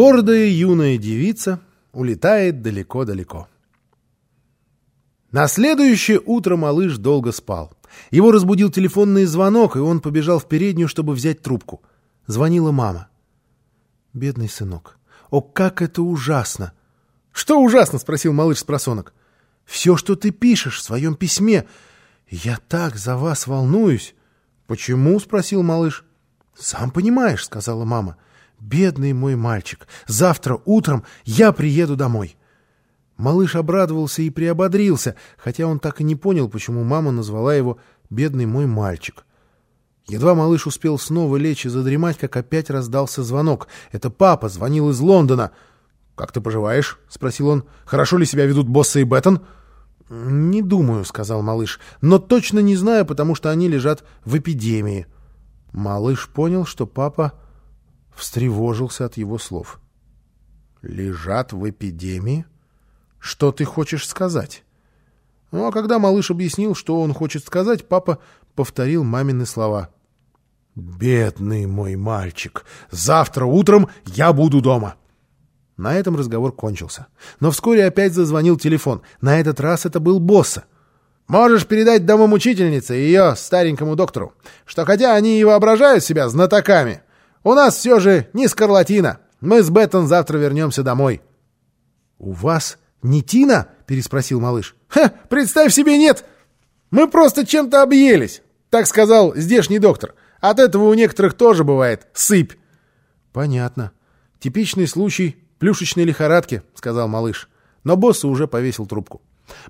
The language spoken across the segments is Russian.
Гордая юная девица улетает далеко-далеко. На следующее утро малыш долго спал. Его разбудил телефонный звонок, и он побежал в переднюю, чтобы взять трубку. Звонила мама. «Бедный сынок, о, как это ужасно!» «Что ужасно?» — спросил малыш с просонок. «Все, что ты пишешь в своем письме. Я так за вас волнуюсь». «Почему?» — спросил малыш. «Сам понимаешь», — сказала мама. «Бедный мой мальчик, завтра утром я приеду домой». Малыш обрадовался и приободрился, хотя он так и не понял, почему мама назвала его «бедный мой мальчик». Едва малыш успел снова лечь и задремать, как опять раздался звонок. Это папа звонил из Лондона. «Как ты поживаешь?» — спросил он. «Хорошо ли себя ведут Босса и Беттон?» «Не думаю», — сказал малыш. «Но точно не знаю, потому что они лежат в эпидемии». Малыш понял, что папа встревожился от его слов. «Лежат в эпидемии? Что ты хочешь сказать?» Ну, а когда малыш объяснил, что он хочет сказать, папа повторил мамины слова. «Бедный мой мальчик! Завтра утром я буду дома!» На этом разговор кончился. Но вскоре опять зазвонил телефон. На этот раз это был босса. «Можешь передать домомучительнице и ее старенькому доктору, что хотя они и воображают себя знатоками, у нас все же не скарлатина. Мы с Беттон завтра вернемся домой». «У вас не Тина?» — переспросил малыш. «Ха, представь себе, нет! Мы просто чем-то объелись!» Так сказал здешний доктор. От этого у некоторых тоже бывает сыпь. Понятно. Типичный случай плюшечной лихорадки, сказал малыш. Но босс уже повесил трубку.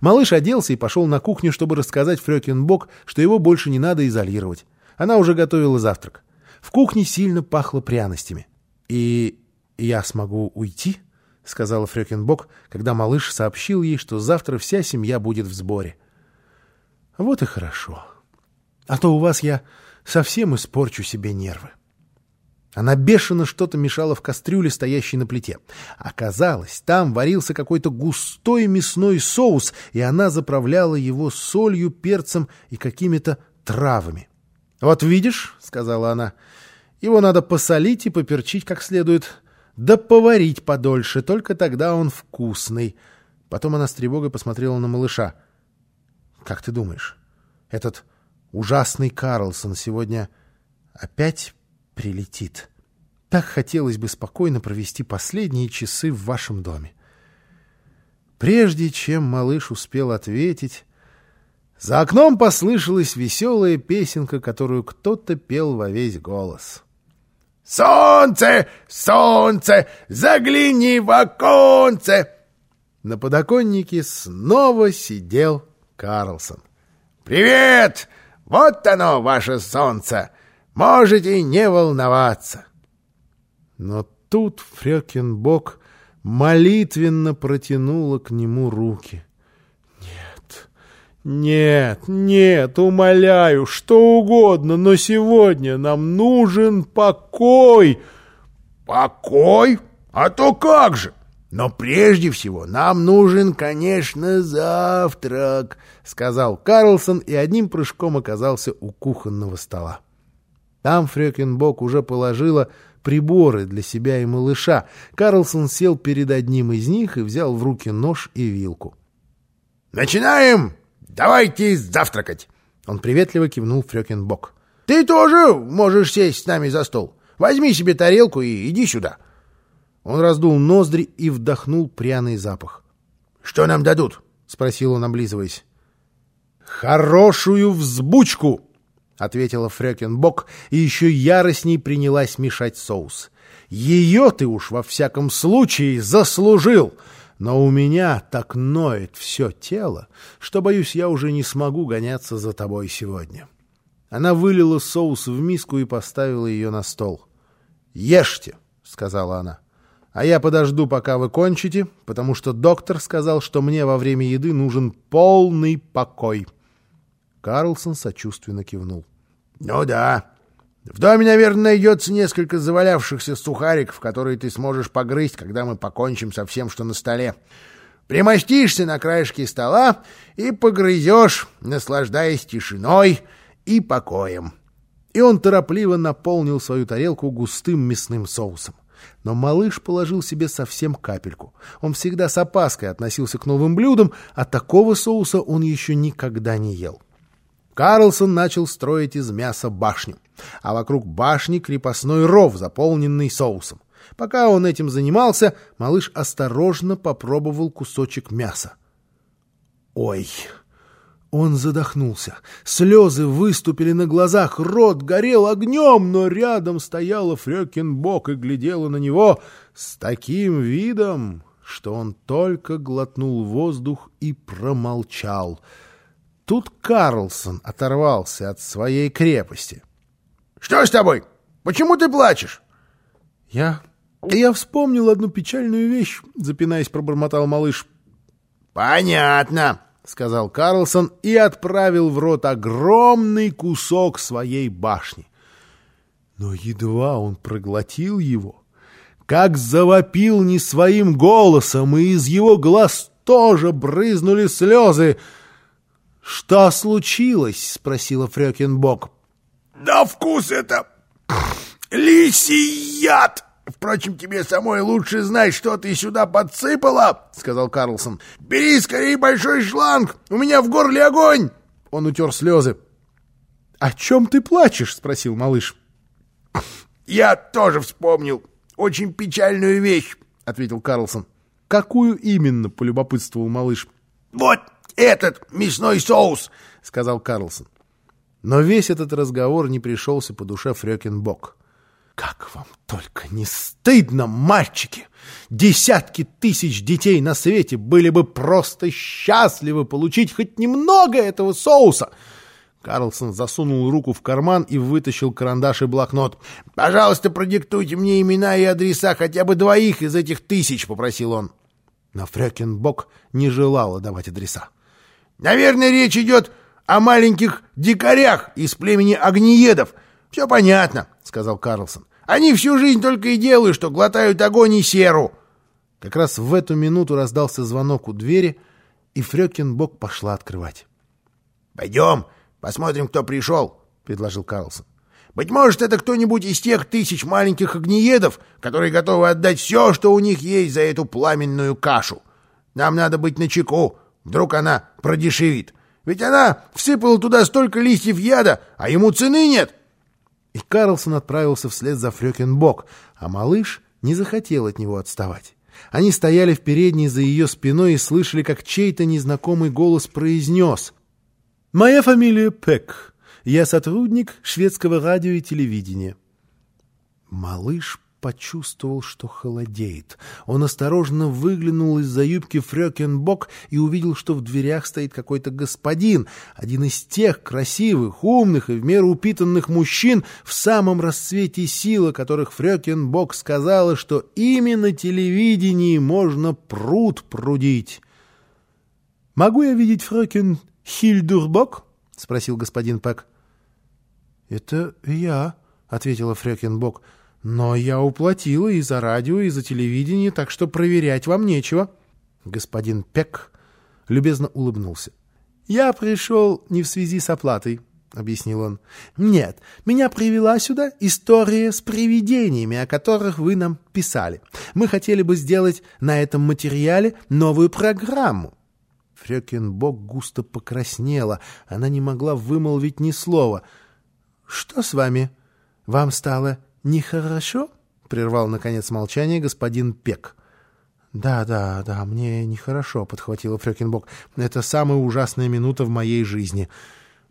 Малыш оделся и пошел на кухню, чтобы рассказать Фрёкинбок, что его больше не надо изолировать. Она уже готовила завтрак. В кухне сильно пахло пряностями. «И я смогу уйти?» — сказала Фрёкинбок, когда малыш сообщил ей, что завтра вся семья будет в сборе. «Вот и хорошо. А то у вас я совсем испорчу себе нервы». Она бешено что-то мешала в кастрюле, стоящей на плите. Оказалось, там варился какой-то густой мясной соус, и она заправляла его солью, перцем и какими-то травами. «Вот видишь», — сказала она, — «его надо посолить и поперчить как следует, да поварить подольше, только тогда он вкусный». Потом она с тревогой посмотрела на малыша. «Как ты думаешь, этот ужасный Карлсон сегодня опять прилетит. Так хотелось бы спокойно провести последние часы в вашем доме. Прежде чем малыш успел ответить, за окном послышалась веселая песенка, которую кто-то пел во весь голос. «Солнце, солнце, загляни в оконце!» На подоконнике снова сидел Карлсон. «Привет! Вот оно, ваше солнце! Можете не волноваться. Но тут Фрёкинбок молитвенно протянула к нему руки. «Нет, нет, умоляю, что угодно, но сегодня нам нужен покой!» «Покой? А то как же!» «Но прежде всего нам нужен, конечно, завтрак», — сказал Карлсон и одним прыжком оказался у кухонного стола. Там Фрёкинбок уже положила приборы для себя и малыша. Карлсон сел перед одним из них и взял в руки нож и вилку. «Начинаем! Давайте завтракать!» Он приветливо кивнул Фрёкинбок. «Ты тоже можешь сесть с нами за стол. Возьми себе тарелку и иди сюда». Он раздул ноздри и вдохнул пряный запах. «Что нам дадут?» — спросил он, облизываясь. «Хорошую взбучку!» — ответила Фрёкинбок и еще яростней принялась мешать соус. «Ее ты уж во всяком случае заслужил!» Но у меня так ноет все тело, что, боюсь, я уже не смогу гоняться за тобой сегодня. Она вылила соус в миску и поставила ее на стол. «Ешьте», — сказала она. «А я подожду, пока вы кончите, потому что доктор сказал, что мне во время еды нужен полный покой». Карлсон сочувственно кивнул. «Ну да. В доме, наверное, найдется несколько завалявшихся сухариков, которые ты сможешь погрызть, когда мы покончим со всем, что на столе. Примостишься на краешке стола и погрызешь, наслаждаясь тишиной и покоем». И он торопливо наполнил свою тарелку густым мясным соусом. Но малыш положил себе совсем капельку. Он всегда с опаской относился к новым блюдам, а такого соуса он еще никогда не ел. Карлсон начал строить из мяса башню, а вокруг башни крепостной ров, заполненный соусом. Пока он этим занимался, малыш осторожно попробовал кусочек мяса. Ой! Он задохнулся. Слезы выступили на глазах, рот горел огнем, но рядом стояла Фрёкинбок и глядела на него с таким видом, что он только глотнул воздух и промолчал. Тут Карлсон оторвался от своей крепости. — Что с тобой? Почему ты плачешь? — Я... я вспомнил одну печальную вещь, — запинаясь, пробормотал малыш. — Понятно, — сказал Карлсон и отправил в рот огромный кусок своей башни. Но едва он проглотил его, как завопил не своим голосом, и из его глаз тоже брызнули слезы. — Что случилось? — спросила Фрёкинбок. — Да вкус это лисий яд! — Впрочем, тебе самой лучше знать, что ты сюда подсыпала, — сказал Карлсон. — Бери скорее большой шланг, у меня в горле огонь! Он утер слезы. — О чем ты плачешь? — спросил малыш. — Я тоже вспомнил. Очень печальную вещь, — ответил Карлсон. — Какую именно? — полюбопытствовал малыш. — Вот этот мясной соус, — сказал Карлсон. Но весь этот разговор не пришелся по душе Фрёкинбок. Как вам только не стыдно, мальчики! Десятки тысяч детей на свете были бы просто счастливы получить хоть немного этого соуса. Карлсон засунул руку в карман и вытащил карандаш и блокнот. «Пожалуйста, продиктуйте мне имена и адреса хотя бы двоих из этих тысяч», — попросил он. Но Фрёкинбок не желала давать адреса. «Наверное, речь идет о маленьких дикарях из племени огнеедов. Все понятно», — сказал Карлсон. Они всю жизнь только и делают, что глотают огонь и серу. Как раз в эту минуту раздался звонок у двери, и Фрёкинбок пошла открывать. — Пойдем, посмотрим, кто пришел, — предложил Карлсон. — Быть может, это кто-нибудь из тех тысяч маленьких огнеедов, которые готовы отдать все, что у них есть за эту пламенную кашу. Нам надо быть начеку, вдруг она продешевит. Ведь она всыпала туда столько листьев яда, а ему цены нет. — и Карлсон отправился вслед за Фрёкинбок, а малыш не захотел от него отставать. Они стояли в передней за ее спиной и слышали, как чей-то незнакомый голос произнес «Моя фамилия Пек. Я сотрудник шведского радио и телевидения». Малыш почувствовал, что холодеет. Он осторожно выглянул из-за юбки Фрёкенбок и увидел, что в дверях стоит какой-то господин, один из тех красивых, умных и в меру упитанных мужчин в самом расцвете силы, которых Фрёкенбок сказала, что именно телевидении можно пруд прудить. «Могу я видеть Фрёкен Хильдурбок?» — спросил господин Пэк. «Это я», — ответила Фрёкенбок. Но я уплатила и за радио, и за телевидение, так что проверять вам нечего. Господин Пек любезно улыбнулся. Я пришел не в связи с оплатой, — объяснил он. — Нет, меня привела сюда история с привидениями, о которых вы нам писали. Мы хотели бы сделать на этом материале новую программу. Фрёкинбок густо покраснела. Она не могла вымолвить ни слова. — Что с вами? Вам стало «Нехорошо?» — прервал, наконец, молчание господин Пек. «Да, да, да, мне нехорошо», — подхватила Фрёкинбок. «Это самая ужасная минута в моей жизни».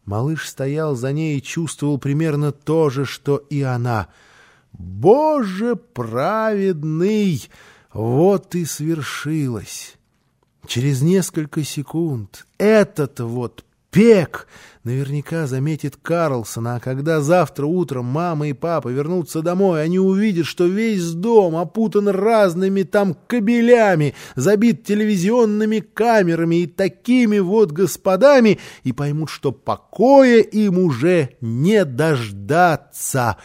Малыш стоял за ней и чувствовал примерно то же, что и она. «Боже праведный! Вот и свершилось!» Через несколько секунд этот вот Пек наверняка заметит Карлсона, а когда завтра утром мама и папа вернутся домой, они увидят, что весь дом опутан разными там кабелями, забит телевизионными камерами и такими вот господами, и поймут, что покоя им уже не дождаться.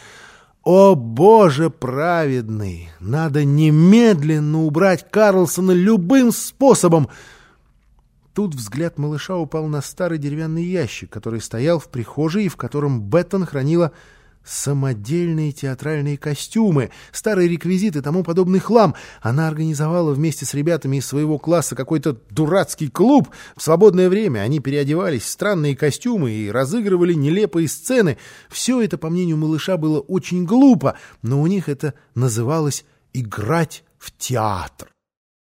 О, Боже праведный! Надо немедленно убрать Карлсона любым способом — Тут взгляд малыша упал на старый деревянный ящик, который стоял в прихожей и в котором Беттон хранила самодельные театральные костюмы, старые реквизиты и тому подобный хлам. Она организовала вместе с ребятами из своего класса какой-то дурацкий клуб. В свободное время они переодевались в странные костюмы и разыгрывали нелепые сцены. Все это, по мнению малыша, было очень глупо, но у них это называлось «играть в театр».